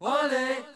Ole,